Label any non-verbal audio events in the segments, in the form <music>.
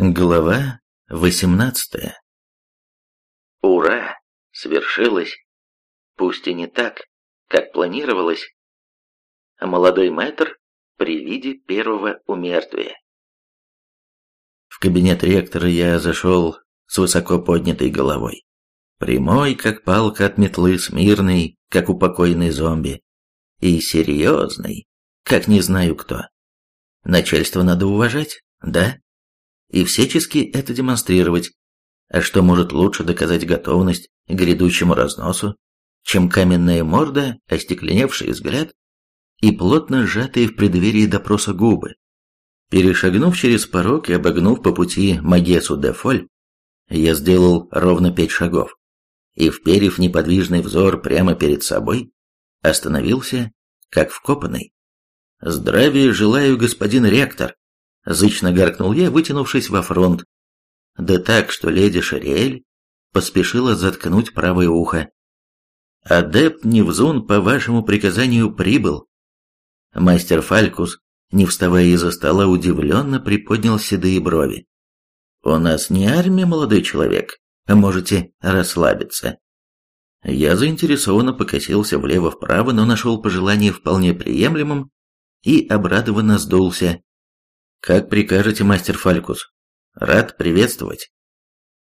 Глава 18 Ура! Свершилось! Пусть и не так, как планировалось. Молодой мэтр при виде первого умертвия. В кабинет ректора я зашел с высоко поднятой головой. Прямой, как палка от метлы, смирный, как упокоенный зомби. И серьезный, как не знаю кто. Начальство надо уважать, да? И всячески это демонстрировать. А что может лучше доказать готовность к грядущему разносу, чем каменная морда, остекленевший взгляд и плотно сжатые в преддверии допроса губы? Перешагнув через порог и обогнув по пути Магесу де Фоль, я сделал ровно пять шагов и, вперев неподвижный взор прямо перед собой, остановился, как вкопанный. «Здравия желаю, господин ректор!» Зычно гаркнул я, вытянувшись во фронт. Да так, что леди Шариэль поспешила заткнуть правое ухо. «Адепт Невзун по вашему приказанию прибыл». Мастер Фалькус, не вставая из-за стола, удивленно приподнял седые брови. «У нас не армия, молодой человек. Можете расслабиться». Я заинтересованно покосился влево-вправо, но нашел пожелание вполне приемлемым и обрадованно сдулся. «Как прикажете, мастер Фалькус? Рад приветствовать».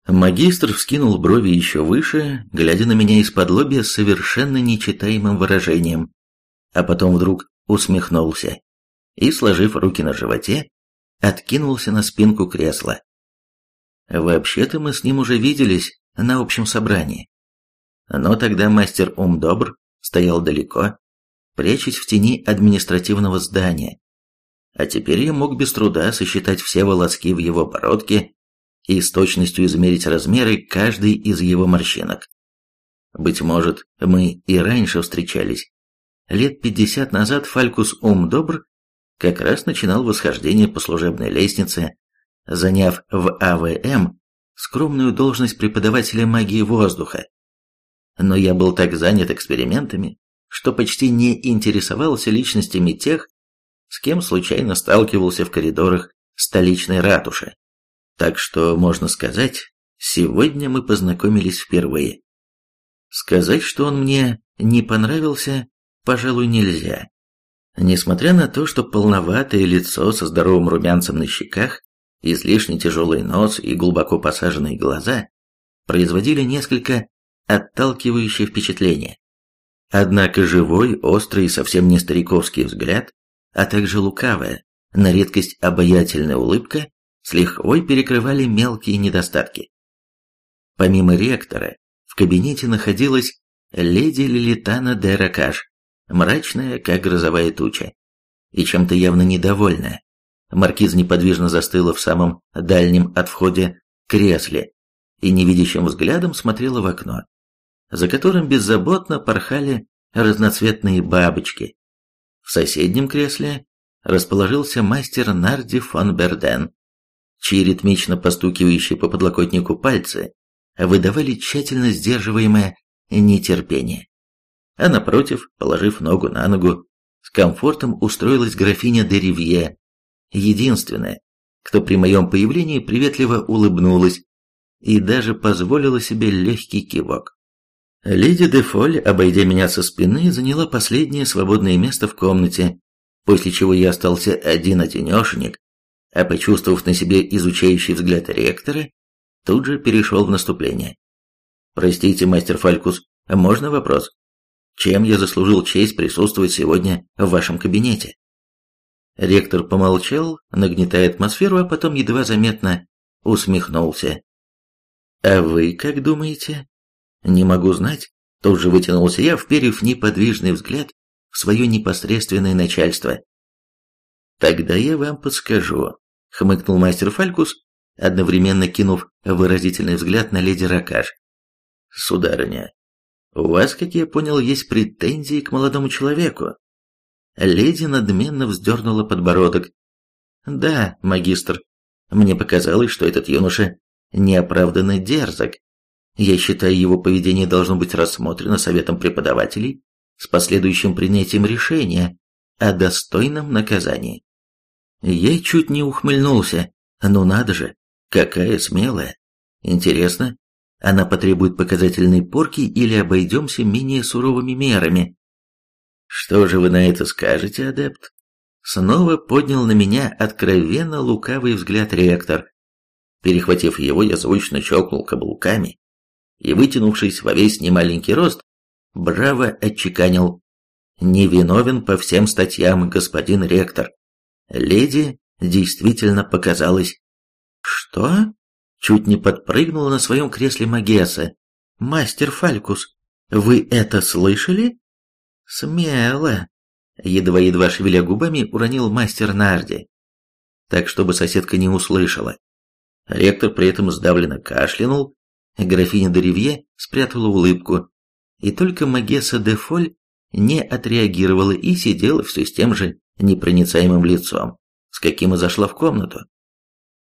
Магистр вскинул брови еще выше, глядя на меня из-под лобья с совершенно нечитаемым выражением, а потом вдруг усмехнулся и, сложив руки на животе, откинулся на спинку кресла. Вообще-то мы с ним уже виделись на общем собрании. Но тогда мастер Умдобр стоял далеко, прячась в тени административного здания, а теперь я мог без труда сосчитать все волоски в его бородке и с точностью измерить размеры каждой из его морщинок. Быть может, мы и раньше встречались. Лет пятьдесят назад Фалькус Ум Добр как раз начинал восхождение по служебной лестнице, заняв в АВМ скромную должность преподавателя магии воздуха. Но я был так занят экспериментами, что почти не интересовался личностями тех, с кем случайно сталкивался в коридорах столичной ратуши. Так что, можно сказать, сегодня мы познакомились впервые. Сказать, что он мне не понравился, пожалуй, нельзя. Несмотря на то, что полноватое лицо со здоровым румянцем на щеках, излишне тяжелый нос и глубоко посаженные глаза производили несколько отталкивающее впечатление. Однако живой, острый и совсем не стариковский взгляд а также лукавая, на редкость обаятельная улыбка с лихвой перекрывали мелкие недостатки. Помимо ректора, в кабинете находилась леди Лилитана де Ракаш, мрачная, как грозовая туча, и чем-то явно недовольная. Маркиз неподвижно застыла в самом дальнем от входа кресле и невидящим взглядом смотрела в окно, за которым беззаботно порхали разноцветные бабочки, в соседнем кресле расположился мастер Нарди фон Берден, чьи ритмично постукивающие по подлокотнику пальцы выдавали тщательно сдерживаемое нетерпение. А напротив, положив ногу на ногу, с комфортом устроилась графиня де Ривье, единственная, кто при моем появлении приветливо улыбнулась и даже позволила себе легкий кивок. Леди де Фоль, обойдя меня со спины, заняла последнее свободное место в комнате, после чего я остался один-одинешенек, а почувствовав на себе изучающий взгляд ректора, тут же перешел в наступление. «Простите, мастер Фалькус, можно вопрос? Чем я заслужил честь присутствовать сегодня в вашем кабинете?» Ректор помолчал, нагнетая атмосферу, а потом едва заметно усмехнулся. «А вы как думаете?» «Не могу знать», — тут же вытянулся я, вперев неподвижный взгляд в свое непосредственное начальство. «Тогда я вам подскажу», — хмыкнул мастер Фалькус, одновременно кинув выразительный взгляд на леди Ракаш. «Сударыня, у вас, как я понял, есть претензии к молодому человеку?» Леди надменно вздернула подбородок. «Да, магистр, мне показалось, что этот юноша неоправданно дерзок, я считаю, его поведение должно быть рассмотрено советом преподавателей с последующим принятием решения о достойном наказании. Я чуть не ухмыльнулся. Ну надо же, Какая смелая. Интересно, она потребует показательной порки или обойдемся менее суровыми мерами? Что же вы на это скажете, адепт? Снова поднял на меня откровенно лукавый взгляд ректор. Перехватив его, я звучно щелкнул каблуками и, вытянувшись во весь немаленький рост, браво отчеканил. «Невиновен по всем статьям, господин ректор. Леди действительно показалось». «Что?» Чуть не подпрыгнула на своем кресле Магесса. «Мастер Фалькус, вы это слышали?» «Смело!» Едва-едва шевеля губами, уронил мастер Нарди. Так, чтобы соседка не услышала. Ректор при этом сдавленно кашлянул, графиня Деревье спрятала улыбку, и только Магесса де Фоль не отреагировала и сидела все с тем же непроницаемым лицом, с каким и зашла в комнату.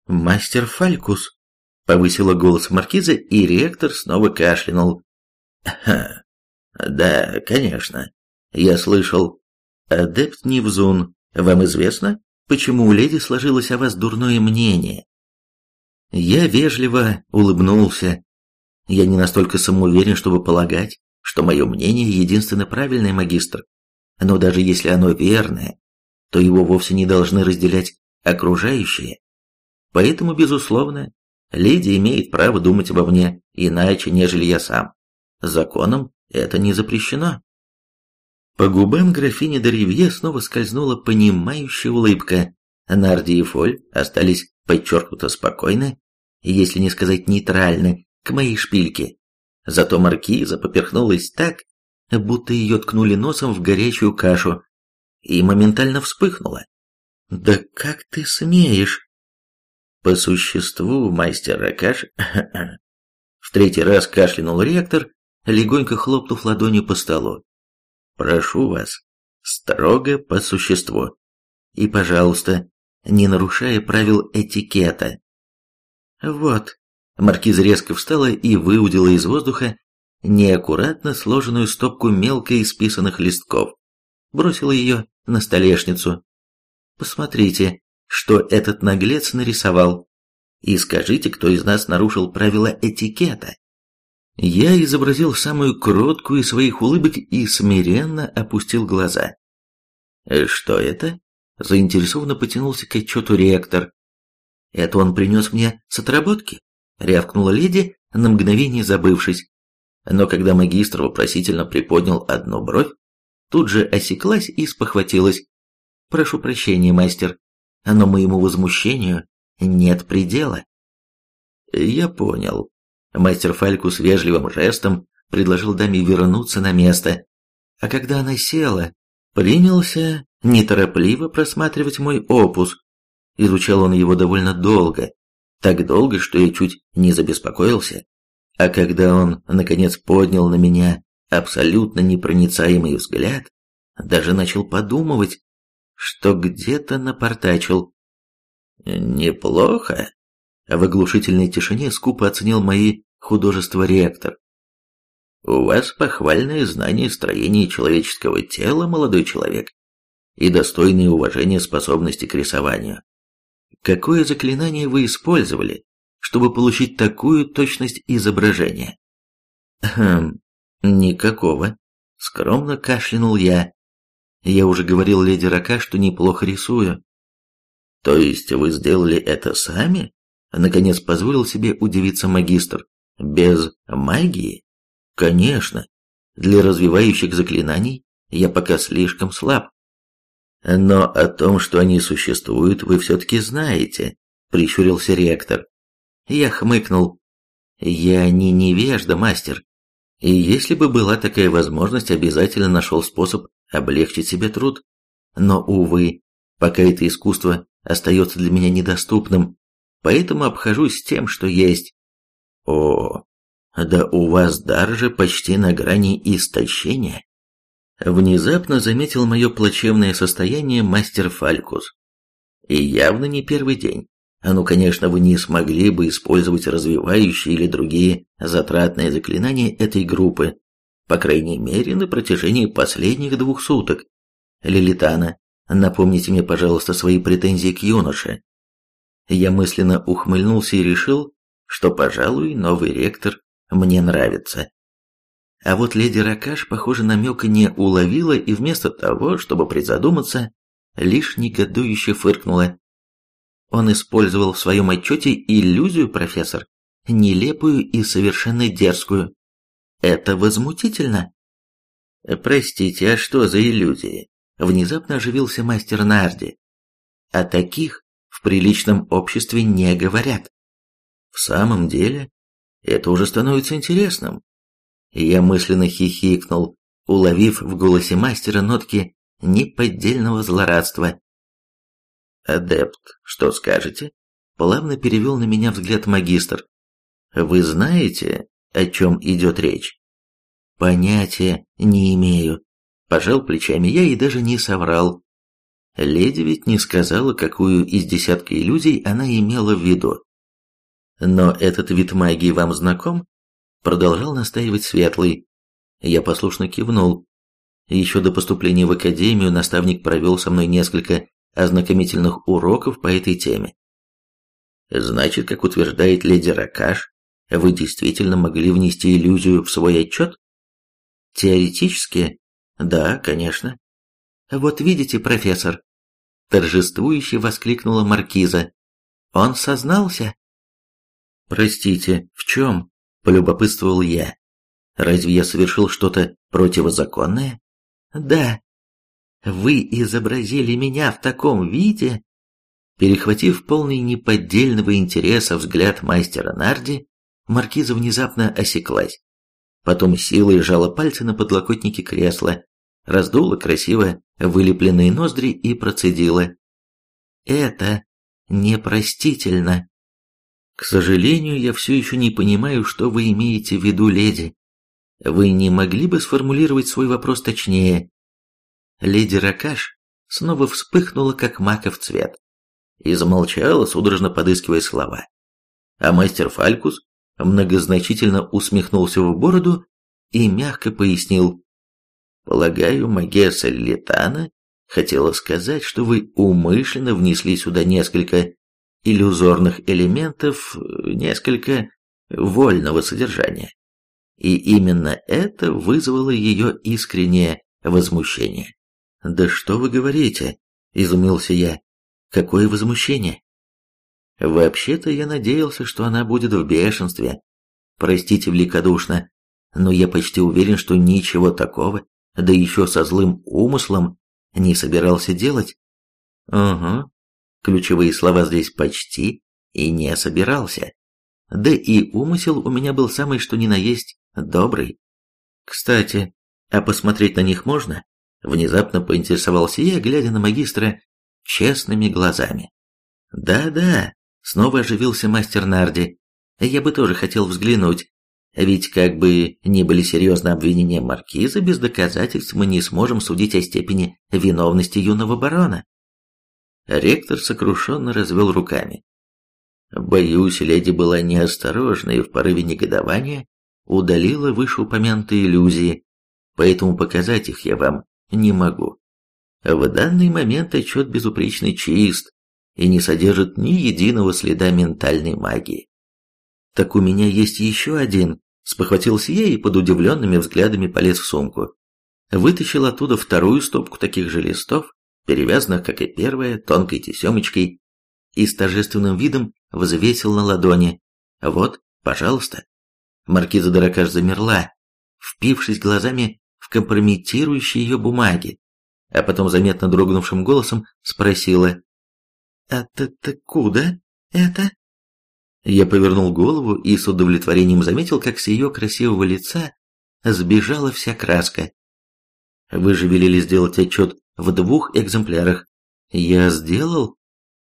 «Мастер Фалькус», — повысила голос маркиза, и ректор снова кашлянул. «Ха, да, конечно, я слышал. Адепт Невзун, вам известно, почему у леди сложилось о вас дурное мнение?» Я вежливо улыбнулся. Я не настолько самоуверен, чтобы полагать, что мое мнение единственно правильное, магистр. Но даже если оно верное, то его вовсе не должны разделять окружающие. Поэтому, безусловно, леди имеет право думать обо мне иначе, нежели я сам. Законом это не запрещено. По губам графини Деревье снова скользнула понимающая улыбка. Нарди и Фоль остались подчеркнуто спокойны, если не сказать нейтральны, к моей шпильке. Зато маркиза поперхнулась так, будто ее ткнули носом в горячую кашу, и моментально вспыхнула. «Да как ты смеешь?» «По существу, мастер Ракаш...» <clears throat> В третий раз кашлянул ректор, легонько хлопнув ладонью по столу. «Прошу вас, строго по существу. И, пожалуйста, не нарушая правил этикета». «Вот», Маркиза резко встала и выудила из воздуха неаккуратно сложенную стопку мелко исписанных листков. Бросила ее на столешницу. «Посмотрите, что этот наглец нарисовал. И скажите, кто из нас нарушил правила этикета?» Я изобразил самую кроткую из своих улыбок и смиренно опустил глаза. «Что это?» – заинтересованно потянулся к отчету ректор. «Это он принес мне с отработки?» Рявкнула леди, на мгновение забывшись. Но когда магистр вопросительно приподнял одну бровь, тут же осеклась и спохватилась. «Прошу прощения, мастер, но моему возмущению нет предела». «Я понял». Мастер Фалькус вежливым жестом предложил даме вернуться на место, а когда она села, принялся неторопливо просматривать мой опус. Изучал он его довольно долго, так долго, что я чуть не забеспокоился. А когда он, наконец, поднял на меня абсолютно непроницаемый взгляд, даже начал подумывать, что где-то напортачил. «Неплохо», — в оглушительной тишине скупо оценил мои художества ректор. «У вас похвальное знание строения человеческого тела, молодой человек, и достойные уважения способности к рисованию. Какое заклинание вы использовали, чтобы получить такую точность изображения? Хм, никакого. Скромно кашлянул я. Я уже говорил леди Рака, что неплохо рисую. То есть вы сделали это сами? Наконец позволил себе удивиться магистр. Без магии? Конечно. Для развивающих заклинаний я пока слишком слаб. «Но о том, что они существуют, вы все-таки знаете», — прищурился ректор. Я хмыкнул. «Я не невежда, мастер. И если бы была такая возможность, обязательно нашел способ облегчить себе труд. Но, увы, пока это искусство остается для меня недоступным, поэтому обхожусь тем, что есть. О, да у вас дар же почти на грани истощения. Внезапно заметил мое плачевное состояние мастер Фалькус. И явно не первый день. А ну, конечно, вы не смогли бы использовать развивающие или другие затратные заклинания этой группы, по крайней мере, на протяжении последних двух суток. Лилитана, напомните мне, пожалуйста, свои претензии к юноше. Я мысленно ухмыльнулся и решил, что, пожалуй, новый ректор мне нравится. А вот леди Ракаш, похоже, намека не уловила и вместо того, чтобы призадуматься, лишь негодующе фыркнула. Он использовал в своем отчете иллюзию, профессор, нелепую и совершенно дерзкую. Это возмутительно. Простите, а что за иллюзии? Внезапно оживился мастер Нарди. О таких в приличном обществе не говорят. В самом деле, это уже становится интересным. Я мысленно хихикнул, уловив в голосе мастера нотки неподдельного злорадства. «Адепт, что скажете?» Плавно перевел на меня взгляд магистр. «Вы знаете, о чем идет речь?» «Понятия не имею», – пожал плечами я и даже не соврал. Леди ведь не сказала, какую из десятка иллюзий она имела в виду. «Но этот вид магии вам знаком?» Продолжал настаивать Светлый. Я послушно кивнул. Еще до поступления в академию наставник провел со мной несколько ознакомительных уроков по этой теме. Значит, как утверждает леди Ракаш, вы действительно могли внести иллюзию в свой отчет? Теоретически, да, конечно. Вот видите, профессор, торжествующе воскликнула маркиза. Он сознался? Простите, в чем? Полюбопытствовал я. Разве я совершил что-то противозаконное? Да. Вы изобразили меня в таком виде? Перехватив полный неподдельного интереса взгляд мастера Нарди, маркиза внезапно осеклась. Потом силой сжала пальцы на подлокотнике кресла, раздула красиво вылепленные ноздри и процедила. «Это непростительно». «К сожалению, я все еще не понимаю, что вы имеете в виду, леди. Вы не могли бы сформулировать свой вопрос точнее?» Леди Ракаш снова вспыхнула, как маков цвет, и замолчала, судорожно подыскивая слова. А мастер Фалькус многозначительно усмехнулся в бороду и мягко пояснил. «Полагаю, Магесса Летана хотела сказать, что вы умышленно внесли сюда несколько иллюзорных элементов несколько вольного содержания. И именно это вызвало ее искреннее возмущение. «Да что вы говорите?» – изумился я. «Какое возмущение?» «Вообще-то я надеялся, что она будет в бешенстве. Простите великодушно, но я почти уверен, что ничего такого, да еще со злым умыслом, не собирался делать». «Угу, Ключевые слова здесь почти и не собирался. Да и умысел у меня был самый что ни на есть добрый. Кстати, а посмотреть на них можно? Внезапно поинтересовался я, глядя на магистра честными глазами. Да-да, снова оживился мастер Нарди. Я бы тоже хотел взглянуть. Ведь как бы ни были серьезны обвинения маркиза, без доказательств мы не сможем судить о степени виновности юного барона. Ректор сокрушенно развел руками. Боюсь, леди была неосторожна и в порыве негодования удалила вышеупомянутые иллюзии, поэтому показать их я вам не могу. В данный момент отчет безупречно чист и не содержит ни единого следа ментальной магии. Так у меня есть еще один, спохватился я и под удивленными взглядами полез в сумку. Вытащил оттуда вторую стопку таких же листов перевязанных, как и первая, тонкой тесемочкой, и с торжественным видом взвесил на ладони. «Вот, пожалуйста». Маркиза Дорокаш замерла, впившись глазами в компрометирующие ее бумаги, а потом заметно дрогнувшим голосом спросила «А ты-то куда это?» Я повернул голову и с удовлетворением заметил, как с ее красивого лица сбежала вся краска. «Вы же велели сделать отчет в двух экземплярах. Я сделал?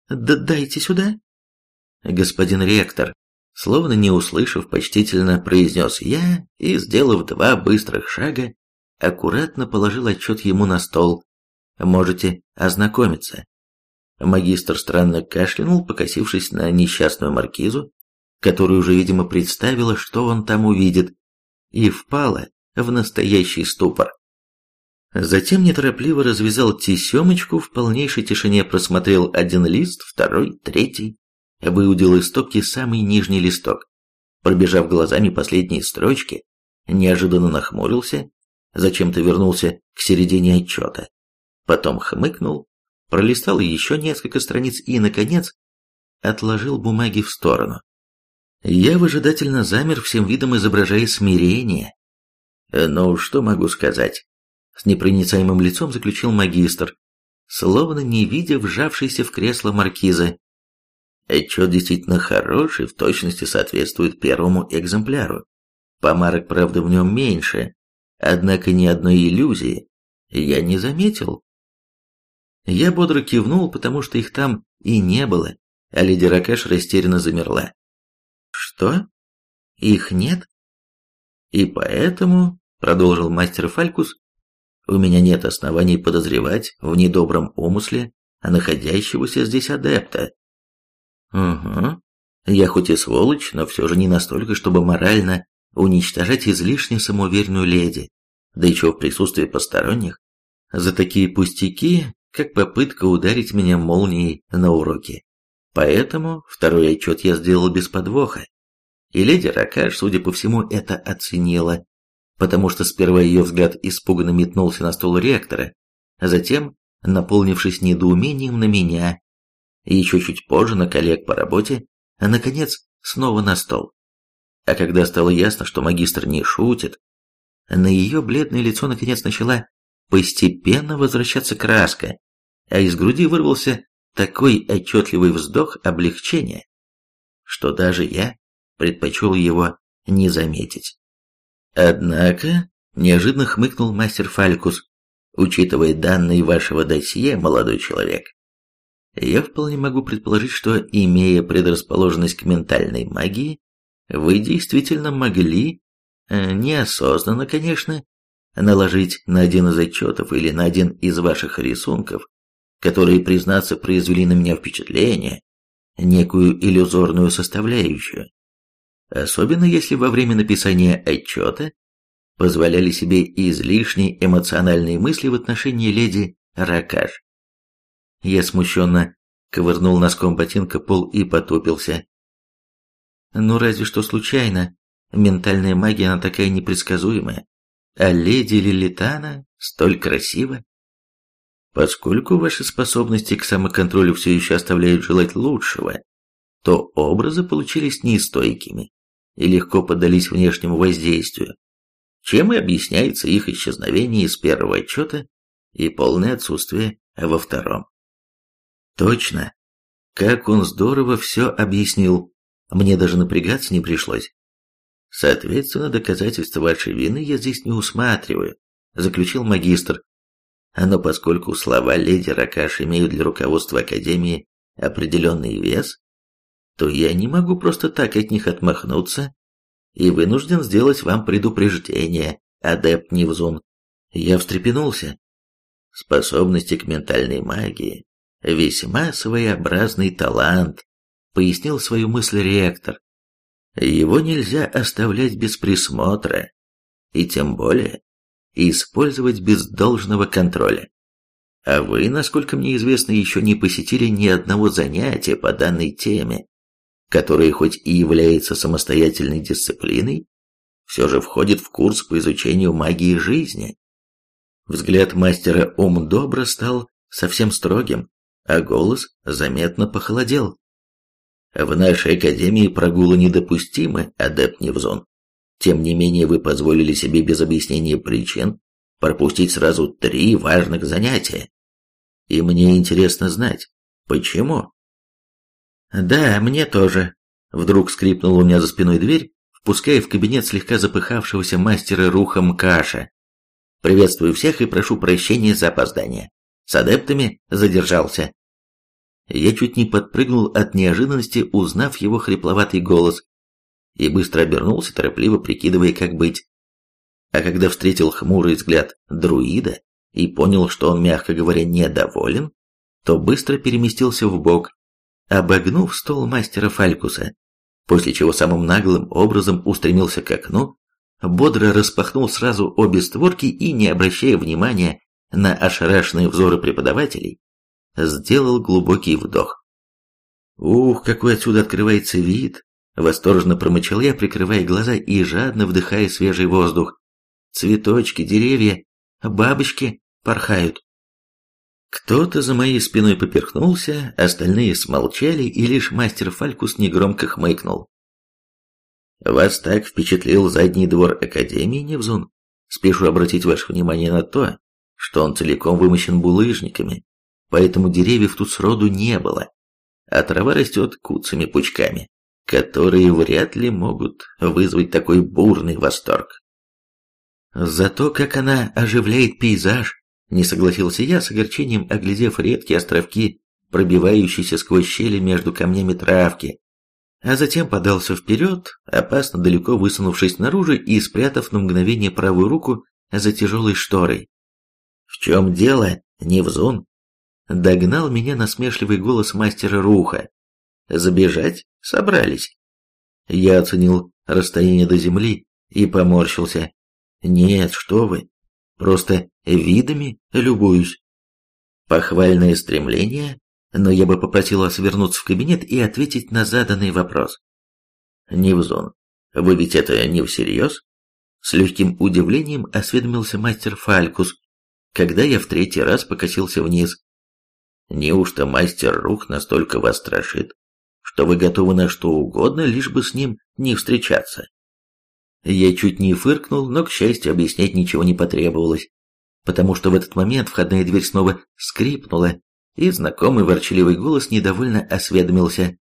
Да дайте сюда. Господин ректор, словно не услышав, почтительно произнес я и, сделав два быстрых шага, аккуратно положил отчет ему на стол. Можете ознакомиться. Магистр странно кашлянул, покосившись на несчастную маркизу, которая уже, видимо, представила, что он там увидит, и впала в настоящий ступор. Затем неторопливо развязал тесемочку, в полнейшей тишине просмотрел один лист, второй, третий. выудил из стопки самый нижний листок. Пробежав глазами последние строчки, неожиданно нахмурился, зачем-то вернулся к середине отчета. Потом хмыкнул, пролистал еще несколько страниц и, наконец, отложил бумаги в сторону. Я выжидательно замер, всем видом изображая смирение. «Ну, что могу сказать?» С непроницаемым лицом заключил магистр, словно не видя вжавшейся в кресло маркиза. Отчет действительно хороший, в точности соответствует первому экземпляру. Помарок, правда, в нем меньше, однако ни одной иллюзии я не заметил. Я бодро кивнул, потому что их там и не было, а леди Ракеш растерянно замерла. «Что? Их нет?» «И поэтому», — продолжил мастер Фалькус, у меня нет оснований подозревать в недобром умысле находящегося здесь адепта. Угу. Я хоть и сволочь, но все же не настолько, чтобы морально уничтожать излишне самоуверенную леди, да еще в присутствии посторонних, за такие пустяки, как попытка ударить меня молнией на уроке. Поэтому второй отчет я сделал без подвоха. И леди Ракаш, судя по всему, это оценила потому что сперва ее взгляд испуганно метнулся на стол ректора, а затем, наполнившись недоумением на меня, и еще чуть позже на коллег по работе, а наконец снова на стол. А когда стало ясно, что магистр не шутит, на ее бледное лицо наконец начала постепенно возвращаться краска, а из груди вырвался такой отчетливый вздох облегчения, что даже я предпочел его не заметить. Однако, неожиданно хмыкнул мастер Фалькус, учитывая данные вашего досье, молодой человек. Я вполне могу предположить, что, имея предрасположенность к ментальной магии, вы действительно могли, э, неосознанно, конечно, наложить на один из отчетов или на один из ваших рисунков, которые, признаться, произвели на меня впечатление, некую иллюзорную составляющую особенно если во время написания отчета позволяли себе излишние эмоциональные мысли в отношении леди Ракаш. Я смущенно ковырнул носком ботинка пол и потупился. Ну разве что случайно. Ментальная магия, она такая непредсказуемая. А леди Лилитана столь красива. Поскольку ваши способности к самоконтролю все еще оставляют желать лучшего, то образы получились неистойкими и легко поддались внешнему воздействию, чем и объясняется их исчезновение из первого отчета и полное отсутствие во втором. Точно. Как он здорово все объяснил. Мне даже напрягаться не пришлось. Соответственно, доказательства вашей вины я здесь не усматриваю, заключил магистр. Но поскольку слова леди Ракаш имеют для руководства Академии определенный вес, то я не могу просто так от них отмахнуться и вынужден сделать вам предупреждение, адепт Невзун. Я встрепенулся. Способности к ментальной магии – весьма своеобразный талант, пояснил свою мысль ректор. Его нельзя оставлять без присмотра, и тем более использовать без должного контроля. А вы, насколько мне известно, еще не посетили ни одного занятия по данной теме которая хоть и является самостоятельной дисциплиной, все же входит в курс по изучению магии жизни. Взгляд мастера ум добро стал совсем строгим, а голос заметно похолодел. В нашей академии прогулы недопустимы, адепт Невзон. Тем не менее вы позволили себе без объяснения причин пропустить сразу три важных занятия. И мне интересно знать, почему? «Да, мне тоже». Вдруг скрипнула у меня за спиной дверь, впуская в кабинет слегка запыхавшегося мастера Рухом Каша. «Приветствую всех и прошу прощения за опоздание. С адептами задержался». Я чуть не подпрыгнул от неожиданности, узнав его хрипловатый голос, и быстро обернулся, торопливо прикидывая, как быть. А когда встретил хмурый взгляд друида и понял, что он, мягко говоря, недоволен, то быстро переместился в бок обогнув стол мастера Фалькуса, после чего самым наглым образом устремился к окну, бодро распахнул сразу обе створки и, не обращая внимания на ошарашенные взоры преподавателей, сделал глубокий вдох. Ух, какой отсюда открывается вид! Восторженно промычал я, прикрывая глаза и жадно вдыхая свежий воздух. Цветочки, деревья, бабочки порхают. Кто-то за моей спиной поперхнулся, остальные смолчали, и лишь мастер Фалькус негромко хмыкнул. «Вас так впечатлил задний двор Академии, Невзун? Спешу обратить ваше внимание на то, что он целиком вымощен булыжниками, поэтому деревьев тут сроду не было, а трава растет куцами пучками, которые вряд ли могут вызвать такой бурный восторг. Зато как она оживляет пейзаж, не согласился я с огорчением, оглядев редкие островки, пробивающиеся сквозь щели между камнями травки, а затем подался вперед, опасно далеко высунувшись наружу и спрятав на мгновение правую руку за тяжелой шторой. «В чем дело, Невзун?» Догнал меня насмешливый голос мастера Руха. «Забежать собрались?» Я оценил расстояние до земли и поморщился. «Нет, что вы, просто видами любуюсь». Похвальное стремление, но я бы попросил вас вернуться в кабинет и ответить на заданный вопрос. Невзон, вы ведь это не всерьез? С легким удивлением осведомился мастер Фалькус, когда я в третий раз покосился вниз. Неужто мастер Рух настолько вас страшит, что вы готовы на что угодно, лишь бы с ним не встречаться? Я чуть не фыркнул, но, к счастью, объяснять ничего не потребовалось, потому что в этот момент входная дверь снова скрипнула, и знакомый ворчливый голос недовольно осведомился.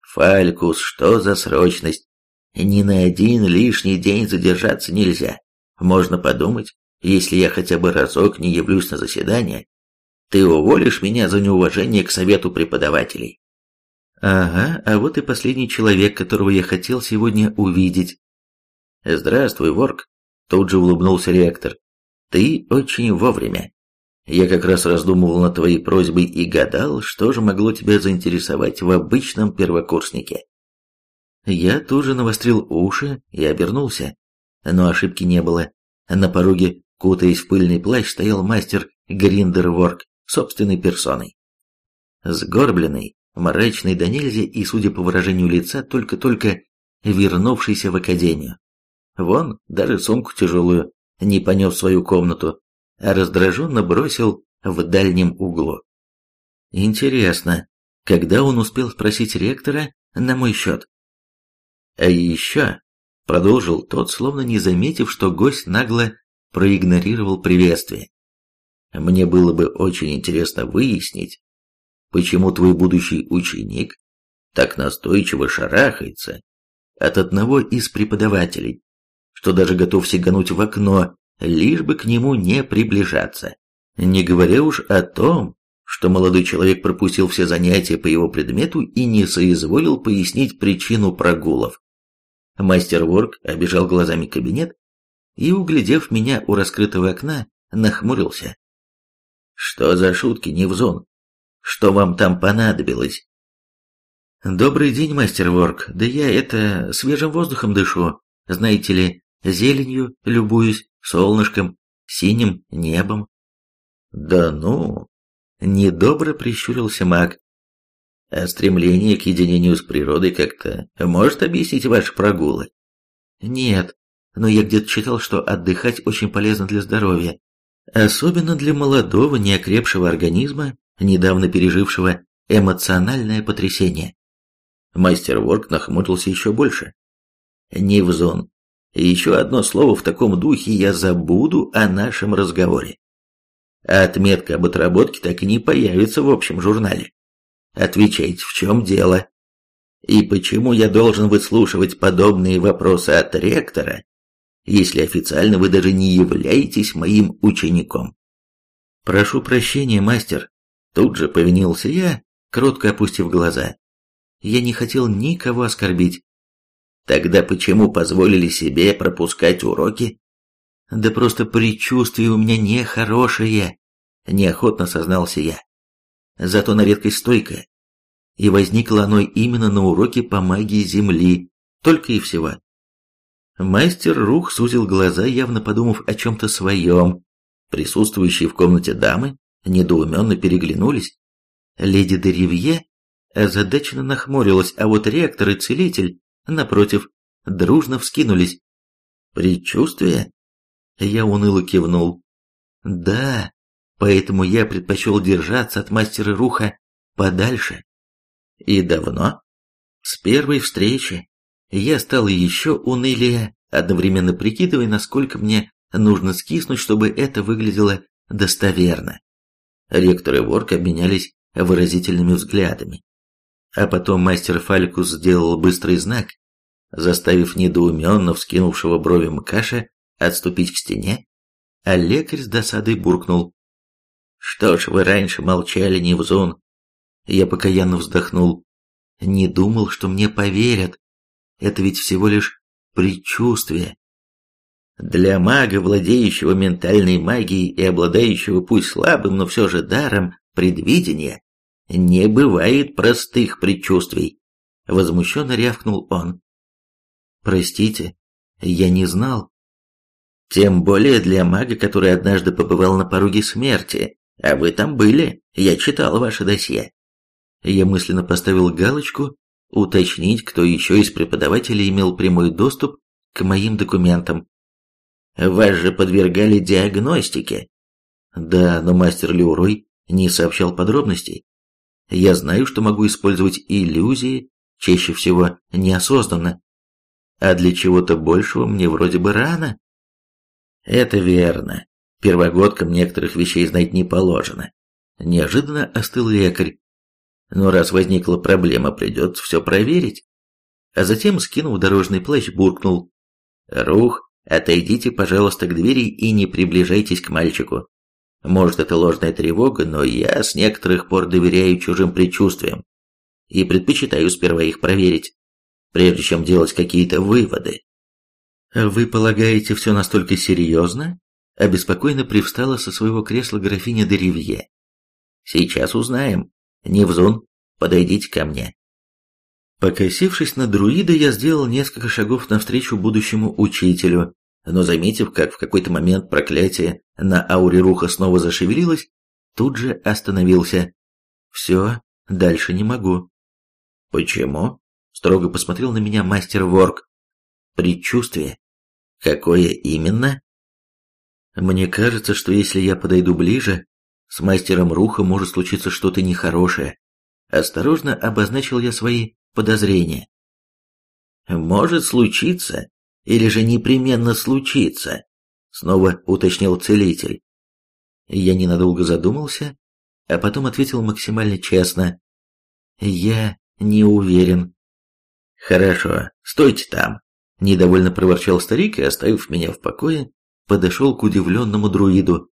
«Фалькус, что за срочность? Ни на один лишний день задержаться нельзя. Можно подумать, если я хотя бы разок не явлюсь на заседание, ты уволишь меня за неуважение к совету преподавателей. Ага, а вот и последний человек, которого я хотел сегодня увидеть. Здравствуй, Ворк, тут же улыбнулся ректор. Ты очень вовремя. Я как раз раздумывал над твоей просьбой и гадал, что же могло тебя заинтересовать в обычном первокурснике. Я тут же навострил уши и обернулся, но ошибки не было. На пороге, кутаясь в пыльный плащ, стоял мастер Гриндерворк собственной персоной. Сгорбленный, мрачный до нельзя и, судя по выражению лица, только-только вернувшийся в академию. Вон, даже сумку тяжелую не понес в свою комнату, а раздраженно бросил в дальнем углу. Интересно, когда он успел спросить ректора на мой счет? А еще, продолжил тот, словно не заметив, что гость нагло проигнорировал приветствие. Мне было бы очень интересно выяснить, почему твой будущий ученик так настойчиво шарахается от одного из преподавателей, что даже готов сигануть в окно, лишь бы к нему не приближаться. Не говоря уж о том, что молодой человек пропустил все занятия по его предмету и не соизволил пояснить причину прогулов. Мастер Ворк обежал глазами кабинет и, углядев меня у раскрытого окна, нахмурился. «Что за шутки, Невзон? Что вам там понадобилось?» «Добрый день, мастер Ворк. Да я это свежим воздухом дышу. Знаете ли, зеленью любуюсь, солнышком, синим небом». «Да ну!» — недобро прищурился маг. «А стремление к единению с природой как-то может объяснить ваши прогулы?» «Нет, но я где-то читал, что отдыхать очень полезно для здоровья. Особенно для молодого, неокрепшего организма, недавно пережившего эмоциональное потрясение. Мастер Ворк нахмурился еще больше. Невзон. Еще одно слово в таком духе я забуду о нашем разговоре. А отметка об отработке так и не появится в общем журнале. Отвечайте, в чем дело? И почему я должен выслушивать подобные вопросы от ректора, если официально вы даже не являетесь моим учеником. Прошу прощения, мастер. Тут же повинился я, кротко опустив глаза. Я не хотел никого оскорбить. Тогда почему позволили себе пропускать уроки? Да просто предчувствие у меня нехорошее, неохотно сознался я. Зато на редкость стойкое. И возникло оно именно на уроке по магии Земли, только и всего. Мастер Рух сузил глаза, явно подумав о чем-то своем. Присутствующие в комнате дамы недоуменно переглянулись. Леди де озадаченно нахмурилась, а вот ректор и целитель, напротив, дружно вскинулись. «Предчувствие?» Я уныло кивнул. «Да, поэтому я предпочел держаться от мастера Руха подальше». «И давно?» «С первой встречи. Я стал еще унылее, одновременно прикидывая, насколько мне нужно скиснуть, чтобы это выглядело достоверно». Ректор и Ворк обменялись выразительными взглядами. А потом мастер Фалькус сделал быстрый знак, заставив недоуменно вскинувшего брови Мкаша отступить к стене, а лекарь с досадой буркнул. «Что ж вы раньше молчали, Невзун?» Я покаянно вздохнул. Не думал, что мне поверят. Это ведь всего лишь предчувствие. Для мага, владеющего ментальной магией и обладающего пусть слабым, но все же даром предвидения, не бывает простых предчувствий. Возмущенно рявкнул он. Простите, я не знал. Тем более для мага, который однажды побывал на пороге смерти. А вы там были, я читал ваше досье. Я мысленно поставил галочку уточнить, кто еще из преподавателей имел прямой доступ к моим документам. Вас же подвергали диагностике. Да, но мастер Леурой не сообщал подробностей. Я знаю, что могу использовать иллюзии, чаще всего неосознанно. А для чего-то большего мне вроде бы рано. Это верно. Первогодкам некоторых вещей знать не положено. Неожиданно остыл лекарь. Но раз возникла проблема, придется все проверить. А затем, скинув дорожный плащ, буркнул. «Рух, отойдите, пожалуйста, к двери и не приближайтесь к мальчику. Может, это ложная тревога, но я с некоторых пор доверяю чужим предчувствиям и предпочитаю сперва их проверить, прежде чем делать какие-то выводы. «Вы полагаете, все настолько серьезно?» Обеспокоенно привстала со своего кресла графиня Деревье. «Сейчас узнаем. Невзун, подойдите ко мне». Покосившись на друида, я сделал несколько шагов навстречу будущему учителю, но заметив, как в какой-то момент проклятие на ауре руха снова зашевелилось, тут же остановился. «Все, дальше не могу». «Почему?» — строго посмотрел на меня мастер Ворк. «Предчувствие. Какое именно?» «Мне кажется, что если я подойду ближе, с мастером Руха может случиться что-то нехорошее. Осторожно обозначил я свои подозрения. «Может случиться, или же непременно случится?» Снова уточнил целитель. Я ненадолго задумался, а потом ответил максимально честно. «Я не уверен». «Хорошо, стойте там», — недовольно проворчал старик и, оставив меня в покое, подошел к удивленному друиду.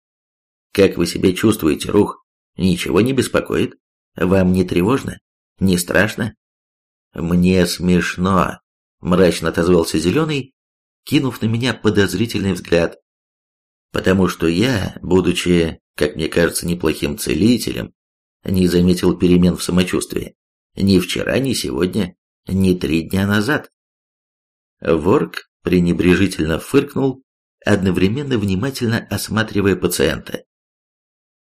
«Как вы себя чувствуете, Рух? Ничего не беспокоит? Вам не тревожно? Не страшно?» «Мне смешно», — мрачно отозвался Зеленый, кинув на меня подозрительный взгляд. «Потому что я, будучи, как мне кажется, неплохим целителем, не заметил перемен в самочувствии. Ни вчера, ни сегодня, ни три дня назад». Ворк пренебрежительно фыркнул, одновременно внимательно осматривая пациента.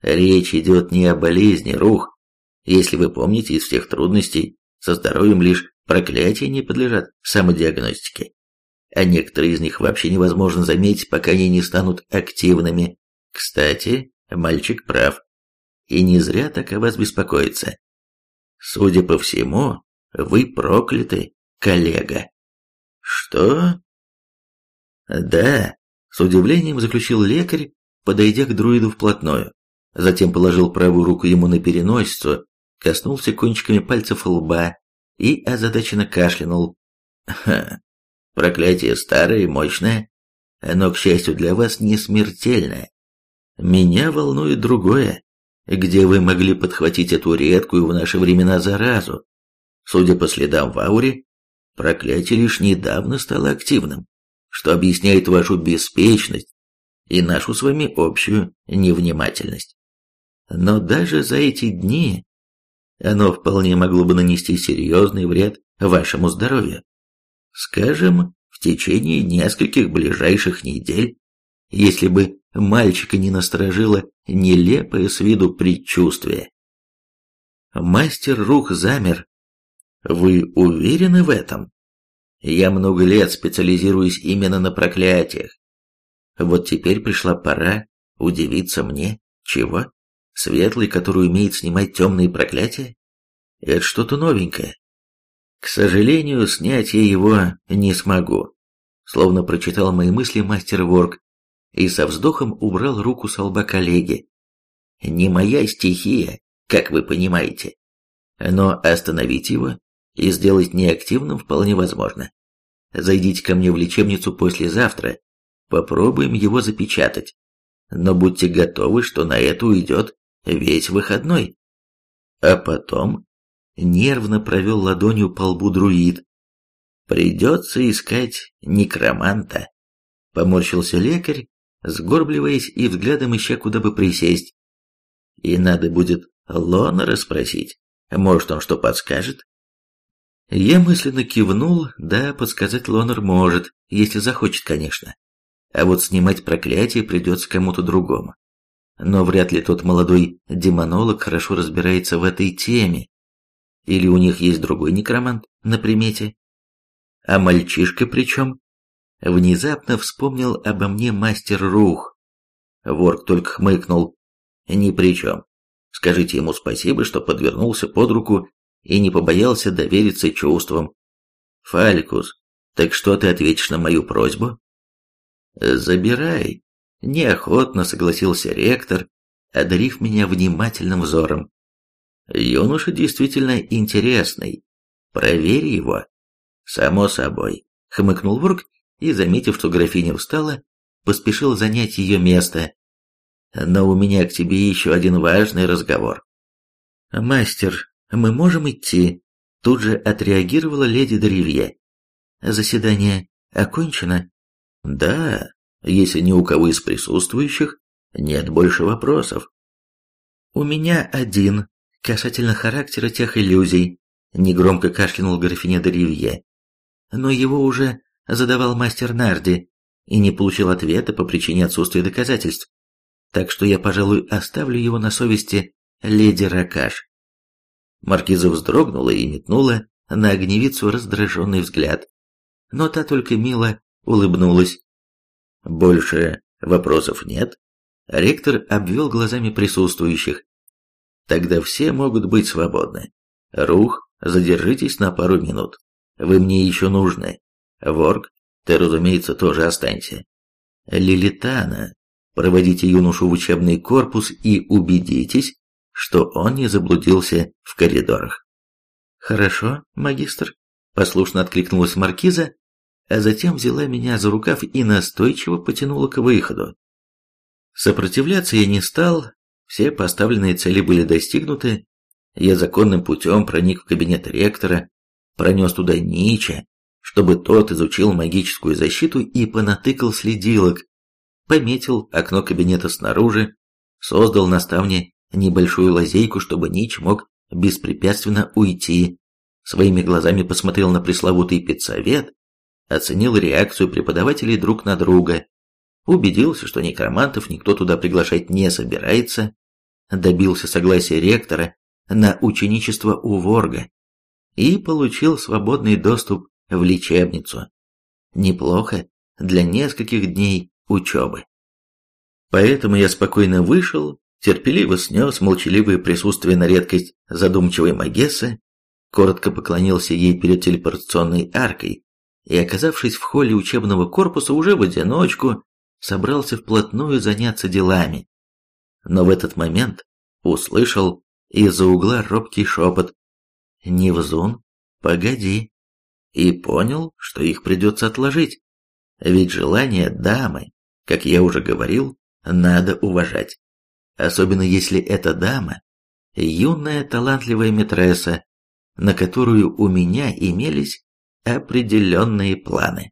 Речь идет не о болезни, рух. Если вы помните, из всех трудностей со здоровьем лишь проклятия не подлежат самодиагностике. А некоторые из них вообще невозможно заметить, пока они не станут активными. Кстати, мальчик прав. И не зря так о вас беспокоится. Судя по всему, вы прокляты, коллега. Что? Да, с удивлением заключил лекарь, подойдя к друиду вплотную. Затем положил правую руку ему на переносицу, коснулся кончиками пальцев лба и озадаченно кашлянул. «Ха, проклятие старое и мощное, но, к счастью для вас, не смертельное. Меня волнует другое. Где вы могли подхватить эту редкую в наши времена заразу? Судя по следам в ауре, проклятие лишь недавно стало активным что объясняет вашу беспечность и нашу с вами общую невнимательность. Но даже за эти дни оно вполне могло бы нанести серьезный вред вашему здоровью. Скажем, в течение нескольких ближайших недель, если бы мальчика не насторожило нелепое с виду предчувствие. Мастер рук замер. Вы уверены в этом? Я много лет специализируюсь именно на проклятиях. Вот теперь пришла пора удивиться мне. Чего? Светлый, который умеет снимать темные проклятия? Это что-то новенькое. К сожалению, снять я его не смогу. Словно прочитал мои мысли мастер Ворк и со вздохом убрал руку с лба коллеги. Не моя стихия, как вы понимаете. Но остановить его и сделать неактивным вполне возможно. Зайдите ко мне в лечебницу послезавтра, попробуем его запечатать. Но будьте готовы, что на это уйдет весь выходной. А потом нервно провел ладонью по лбу друид. Придется искать некроманта. Поморщился лекарь, сгорбливаясь и взглядом ища, куда бы присесть. И надо будет Лона расспросить. Может, он что подскажет? Я мысленно кивнул, да, подсказать Лонер может, если захочет, конечно. А вот снимать проклятие придется кому-то другому. Но вряд ли тот молодой демонолог хорошо разбирается в этой теме. Или у них есть другой некромант на примете? А мальчишка причем? Внезапно вспомнил обо мне мастер Рух. Ворк только хмыкнул. Ни при чем. Скажите ему спасибо, что подвернулся под руку и не побоялся довериться чувствам. Фалькус, так что ты ответишь на мою просьбу? Забирай. Неохотно согласился ректор, одарив меня внимательным взором. Юноша действительно интересный. Проверь его. Само собой, хмыкнул Ворк и, заметив, что графиня встала, поспешил занять ее место. Но у меня к тебе еще один важный разговор. Мастер, мы можем идти, тут же отреагировала леди Древье. Заседание окончено? Да, если ни у кого из присутствующих нет больше вопросов. У меня один, касательно характера тех иллюзий, негромко кашлянул графиня Древье. Но его уже задавал мастер Нарди и не получил ответа по причине отсутствия доказательств. Так что я, пожалуй, оставлю его на совести леди Ракаш. Маркиза вздрогнула и метнула на огневицу раздраженный взгляд. Но та только мило улыбнулась. Больше вопросов нет. Ректор обвел глазами присутствующих. Тогда все могут быть свободны. Рух, задержитесь на пару минут. Вы мне еще нужны. Ворк, ты, разумеется, тоже останься. Лилитана, проводите юношу в учебный корпус и убедитесь, что он не заблудился в коридорах. «Хорошо, магистр», — послушно откликнулась маркиза, а затем взяла меня за рукав и настойчиво потянула к выходу. Сопротивляться я не стал, все поставленные цели были достигнуты, я законным путем проник в кабинет ректора, пронес туда Нича, чтобы тот изучил магическую защиту и понатыкал следилок, пометил окно кабинета снаружи, создал на ставне небольшую лазейку, чтобы Нич мог беспрепятственно уйти. Своими глазами посмотрел на пресловутый педсовет, оценил реакцию преподавателей друг на друга, убедился, что некромантов никто туда приглашать не собирается, добился согласия ректора на ученичество у Ворга и получил свободный доступ в лечебницу. Неплохо для нескольких дней учебы. Поэтому я спокойно вышел терпеливо снес молчаливое присутствие на редкость задумчивой Магессы, коротко поклонился ей перед телепортационной аркой и, оказавшись в холле учебного корпуса уже в одиночку, собрался вплотную заняться делами. Но в этот момент услышал из-за угла робкий шепот «Невзун, погоди!» и понял, что их придется отложить, ведь желание дамы, как я уже говорил, надо уважать особенно если эта дама – юная талантливая метресса, на которую у меня имелись определенные планы.